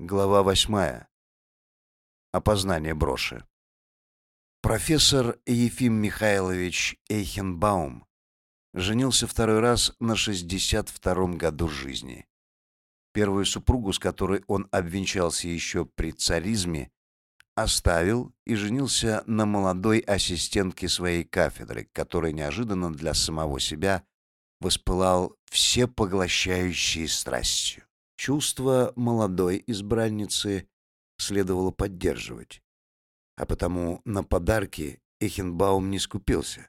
Глава восьмая. Опознание броши. Профессор Ефим Михайлович Эйхенбаум женился второй раз на 62-м году жизни. Первую супругу, с которой он обвенчался еще при царизме, оставил и женился на молодой ассистентке своей кафедры, которой неожиданно для самого себя воспылал всепоглощающей страстью. Чувство молодой избранницы следовало поддерживать, а потому на подарки Эхенбаум не скупился.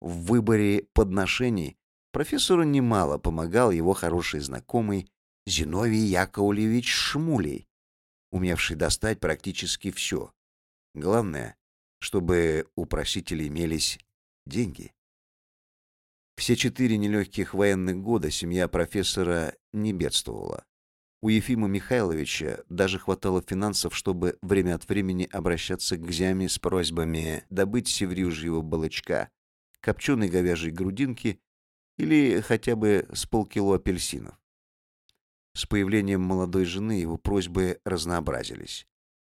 В выборе подношений профессору немало помогал его хороший знакомый Зиновий Яковлевич Шмулей, умевший достать практически все. Главное, чтобы у просителей имелись деньги. Все четыре нелегких военных года семья профессора не бедствовала. У Ефима Михайловича даже хватало финансов, чтобы время от времени обращаться к Зяме с просьбами добыть севрюжьего балычка, копченой говяжьей грудинки или хотя бы с полкило апельсинов. С появлением молодой жены его просьбы разнообразились.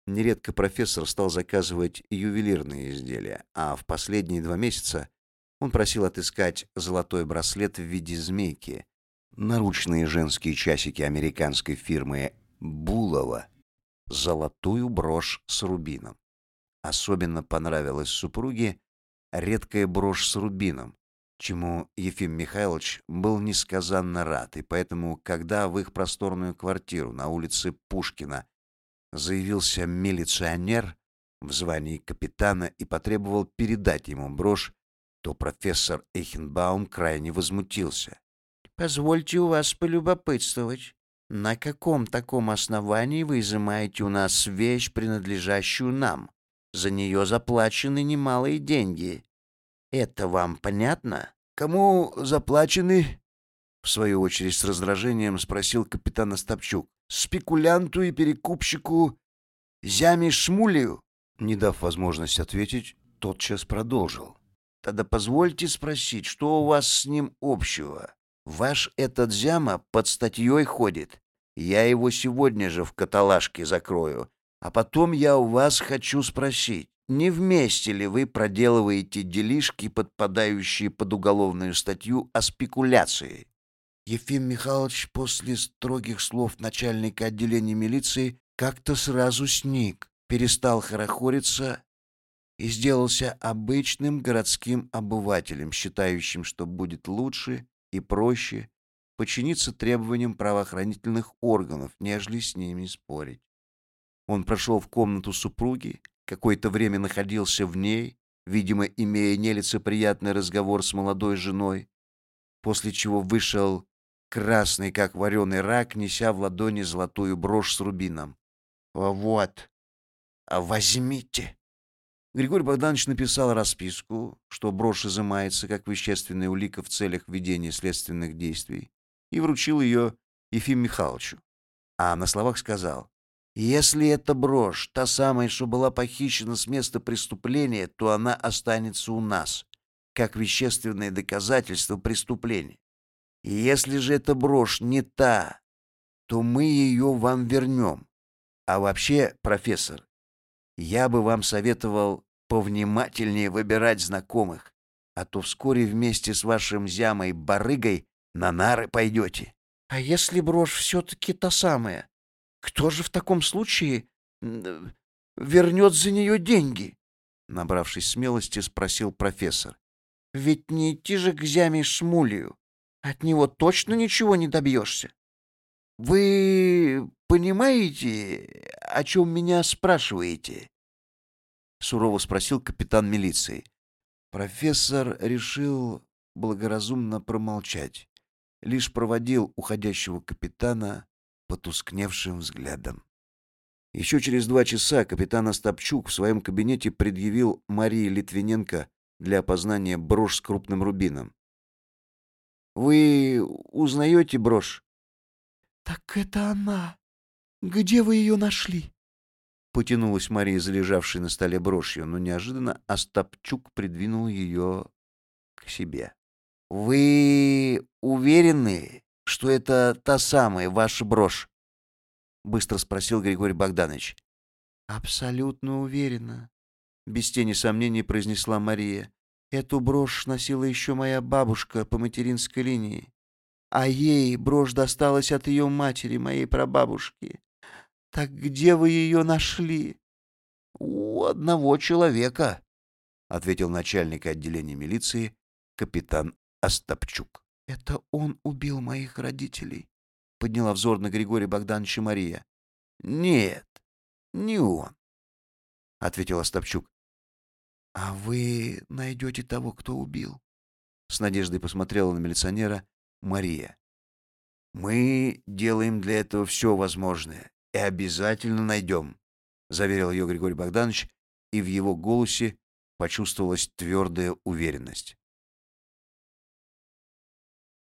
Нередко профессор стал заказывать ювелирные изделия, а в последние два месяца он просил отыскать золотой браслет в виде змейки, наручные женские часики американской фирмы Булова, золотую брошь с рубином. Особенно понравилась супруге редкая брошь с рубином, чему Ефим Михайлович был несказанно рад, и поэтому, когда в их просторную квартиру на улице Пушкина заявился милиционер в звании капитана и потребовал передать ему брошь, то профессор Эйхенбаум крайне возмутился. Позвольте у вас полюбопытствовать. На каком таком основании вы изымаете у нас вещь, принадлежащую нам? За нее заплачены немалые деньги. Это вам понятно? Кому заплачены? В свою очередь с раздражением спросил капитан Остапчук. Спекулянту и перекупщику Зяме Шмулию? Не дав возможность ответить, тотчас продолжил. Тогда позвольте спросить, что у вас с ним общего? Ваш этот зяма под статьей ходит. Я его сегодня же в каталажке закрою. А потом я у вас хочу спросить, не вместе ли вы проделываете делишки, подпадающие под уголовную статью о спекуляции? Ефим Михайлович после строгих слов начальника отделения милиции как-то сразу сник, перестал хорохориться и сделался обычным городским обывателем, считающим, что будет лучше и проще подчиниться требованиям правоохранительных органов, нежели с ними спорить. Он прошел в комнату супруги, какое-то время находился в ней, видимо, имея нелицеприятный разговор с молодой женой, после чего вышел красный, как вареный рак, неся в ладони золотую брошь с рубином. «Вот, возьмите!» Григорий Богданович написал расписку, что брошь изымается как вещественная улика в целях ведения следственных действий, и вручил ее Ефиму Михайловичу. А на словах сказал, «Если эта брошь, та самая, что была похищена с места преступления, то она останется у нас, как вещественное доказательство преступления. И если же эта брошь не та, то мы ее вам вернем. А вообще, профессор, я бы вам советовал повнимательнее выбирать знакомых, а то вскоре вместе с вашим зямой барыгой на нары пойдете. А если брошь все-таки та самая, кто же в таком случае вернет за нее деньги? Набравшись смелости, спросил профессор. Ведь не идти же к зяме Шмулию. От него точно ничего не добьешься. Вы понимаете, о чем меня спрашиваете?» Сурово спросил капитан милиции. Профессор решил благоразумно промолчать, лишь проводил уходящего капитана потускневшим взглядом. Еще через два часа капитан Остапчук в своем кабинете предъявил Марии Литвиненко для опознания брошь с крупным рубином. «Вы узнаете брошь?» «Так это она!» Где вы ее нашли?» Потянулась Мария, залежавшей на столе брошью, но неожиданно Остапчук придвинул ее к себе. «Вы уверены, что это та самая ваша брошь?» быстро спросил Григорий Богданович. Абсолютно уверена, без тени сомнений произнесла Мария. Эту брошь носила еще моя бабушка по материнской линии, а ей брошь досталась от ее матери, моей прабабушки. Так где вы ее нашли? У одного человека, ответил начальник отделения милиции капитан Остапчук. Это он убил моих родителей, подняла взор на Григория Богдановича Мария. Нет, не он, ответил Остапчук. А вы найдете того, кто убил? С надеждой посмотрела на милиционера Мария. Мы делаем для этого все возможное и обязательно найдем», — заверил ее Григорий Богданович, и в его голосе почувствовалась твердая уверенность.